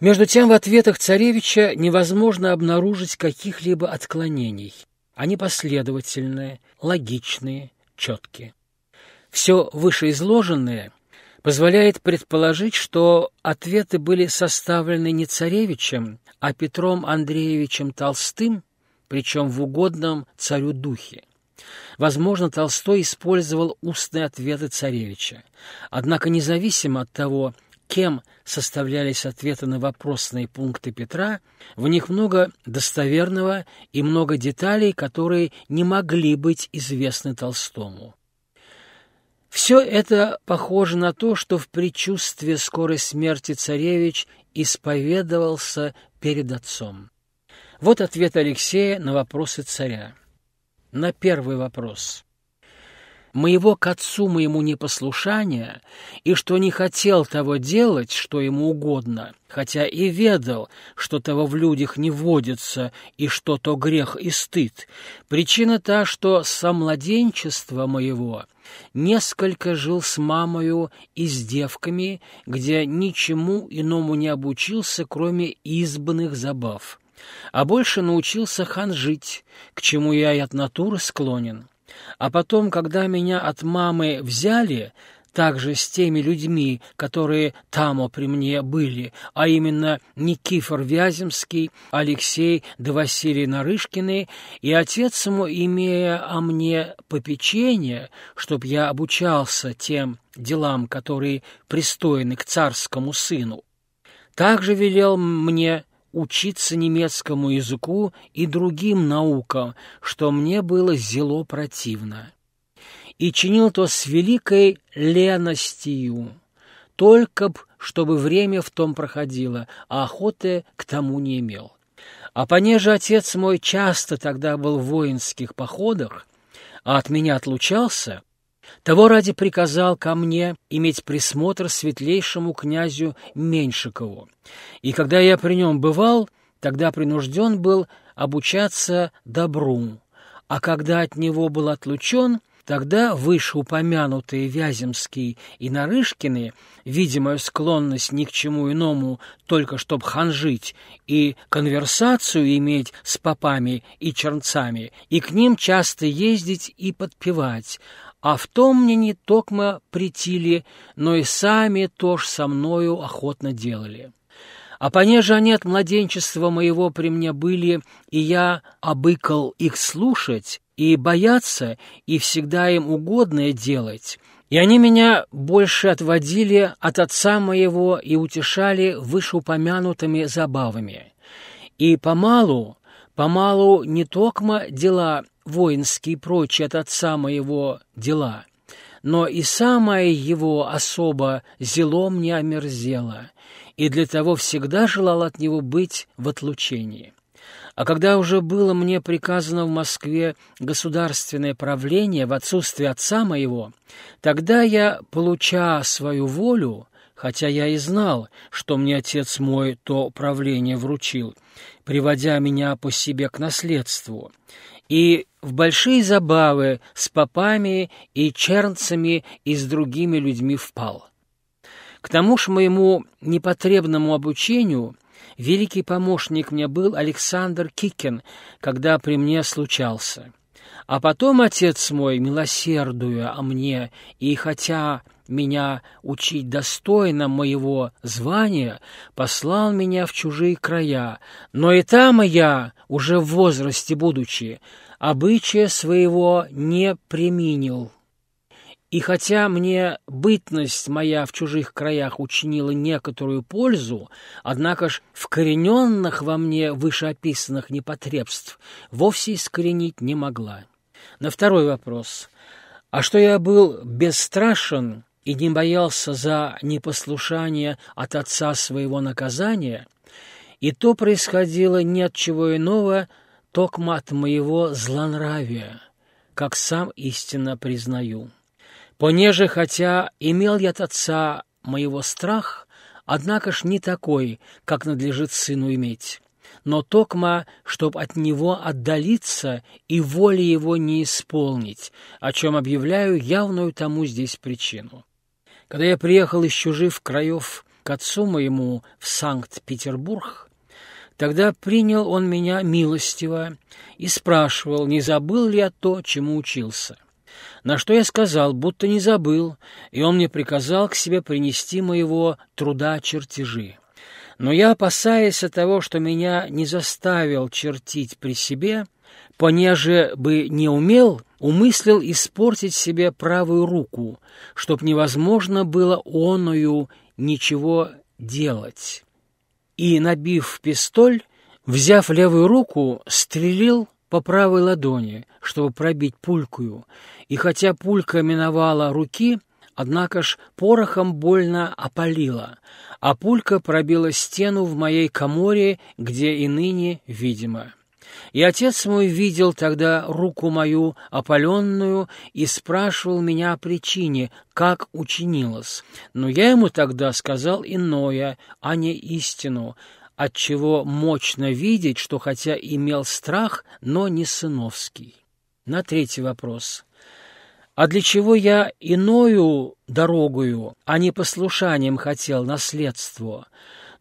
Между тем в ответах царевича невозможно обнаружить каких-либо отклонений. Они последовательные, логичные, четкие. Все вышеизложенное позволяет предположить, что ответы были составлены не царевичем, а Петром Андреевичем Толстым, причем в угодном царю духе. Возможно, Толстой использовал устные ответы царевича. Однако независимо от того, кем составлялись ответы на вопросные пункты Петра, в них много достоверного и много деталей, которые не могли быть известны Толстому. Все это похоже на то, что в предчувствии скорой смерти царевич исповедовался перед отцом. Вот ответ Алексея на вопросы царя. На первый вопрос моего к отцу моему непослушания, и что не хотел того делать, что ему угодно, хотя и ведал, что того в людях не водится, и что то грех и стыд. Причина та, что со младенчества моего несколько жил с мамою и с девками, где ничему иному не обучился, кроме избранных забав. А больше научился хан жить, к чему я и от натуры склонен. А потом, когда меня от мамы взяли, также с теми людьми, которые тамо при мне были, а именно Никифор Вяземский, Алексей да Василий Нарышкины, и отец ему, имея о мне попечение, чтоб я обучался тем делам, которые пристойны к царскому сыну, также велел мне учиться немецкому языку и другим наукам, что мне было зело противно. И чинил то с великой леностью, только б, чтобы время в том проходило, а охоты к тому не имел. А понеже отец мой часто тогда был в воинских походах, а от меня отлучался, того ради приказал ко мне иметь присмотр светлейшему князю Меньшикову. И когда я при нем бывал, тогда принужден был обучаться добру, а когда от него был отлучен, Тогда вышеупомянутые Вяземский и Нарышкины, видимая склонность ни к чему иному, только чтоб ханжить и конверсацию иметь с попами и чернцами, и к ним часто ездить и подпевать, а в том мне не токмо притили, но и сами тоже со мною охотно делали. А понеже они от младенчества моего при мне были, и я обыкал их слушать, и бояться, и всегда им угодное делать, и они меня больше отводили от отца моего и утешали вышеупомянутыми забавами. И помалу, помалу не токмо дела воинские и прочие от отца моего дела, но и самое его особо зело мне омерзело, и для того всегда желал от него быть в отлучении. А когда уже было мне приказано в Москве государственное правление в отсутствие отца моего, тогда я, получа свою волю, хотя я и знал, что мне отец мой то правление вручил, приводя меня по себе к наследству, и в большие забавы с попами и чернцами и с другими людьми впал. К тому ж моему непотребному обучению великий помощник мне был Александр Кикин, когда при мне случался. А потом отец мой, милосердуя о мне, и хотя меня учить достойно моего звания, послал меня в чужие края, но и там я, уже в возрасте будучи, обычая своего не применил. И хотя мне бытность моя в чужих краях учинила некоторую пользу, однако ж вкорененных во мне вышеописанных непотребств вовсе искоренить не могла. На второй вопрос. А что я был бесстрашен и не боялся за непослушание от отца своего наказания, и то происходило не от чего иного, токмо от моего злонравия, как сам истинно признаю. Понеже, хотя имел я от отца моего страх, однако ж не такой, как надлежит сыну иметь, но токма, чтоб от него отдалиться и воли его не исполнить, о чем объявляю явную тому здесь причину. Когда я приехал из чужих краев к отцу моему в Санкт-Петербург, тогда принял он меня милостиво и спрашивал, не забыл ли я то, чему учился. На что я сказал, будто не забыл, и он мне приказал к себе принести моего труда чертежи. Но я, опасаясь от того, что меня не заставил чертить при себе, понеже бы не умел, умыслил испортить себе правую руку, чтоб невозможно было оною ничего делать. И, набив пистоль, взяв левую руку, стрелил по правой ладони, чтобы пробить пулькую, и хотя пулька миновала руки, однако ж порохом больно опалила, а пулька пробила стену в моей коморе, где и ныне видимо. И отец мой видел тогда руку мою опаленную и спрашивал меня о причине, как учинилось. Но я ему тогда сказал иное, а не истину, отчего мощно видеть, что хотя имел страх, но не сыновский. На третий вопрос. А для чего я иною дорогою, а не послушанием хотел наследство,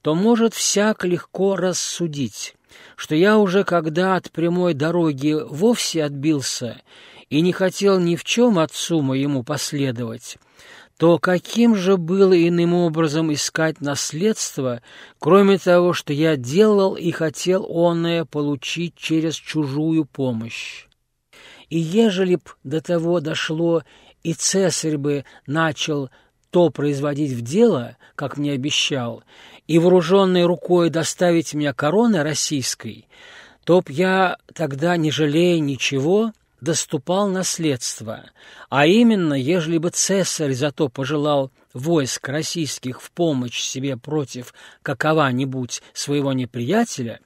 то может всяк легко рассудить, что я уже когда от прямой дороги вовсе отбился и не хотел ни в чем отцу моему последовать, то каким же было иным образом искать наследство, кроме того, что я делал и хотел оное получить через чужую помощь? И ежели б до того дошло, и цесарь бы начал то производить в дело, как мне обещал, и вооруженной рукой доставить меня короны российской, то б я тогда, не жалея ничего, доступал наследство, а именно, ежели бы цесарь зато пожелал войск российских в помощь себе против какова-нибудь своего неприятеля,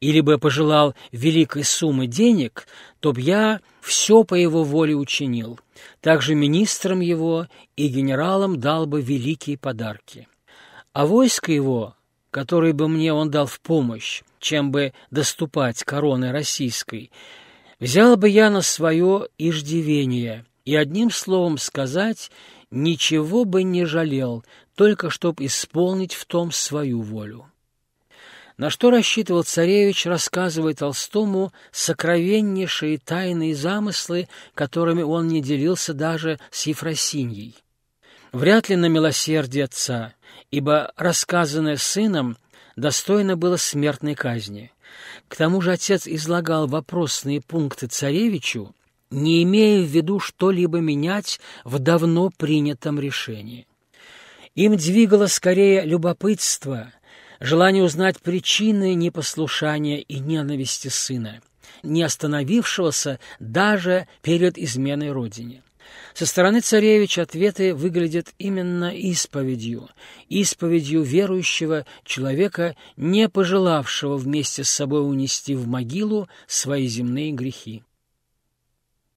или бы пожелал великой суммы денег, то б я все по его воле учинил. Также министрам его и генералам дал бы великие подарки. А войско его, которое бы мне он дал в помощь, чем бы доступать короны российской, Взял бы я на свое иждивение, и одним словом сказать, ничего бы не жалел, только чтоб исполнить в том свою волю. На что рассчитывал царевич, рассказывая Толстому сокровеннейшие тайные замыслы, которыми он не делился даже с Ефросиньей. Вряд ли на милосердие отца, ибо рассказанное сыном достойно было смертной казни. К тому же отец излагал вопросные пункты царевичу, не имея в виду что-либо менять в давно принятом решении. Им двигало скорее любопытство, желание узнать причины непослушания и ненависти сына, не остановившегося даже перед изменой родине. Со стороны царевича ответы выглядят именно исповедью, исповедью верующего человека, не пожелавшего вместе с собой унести в могилу свои земные грехи.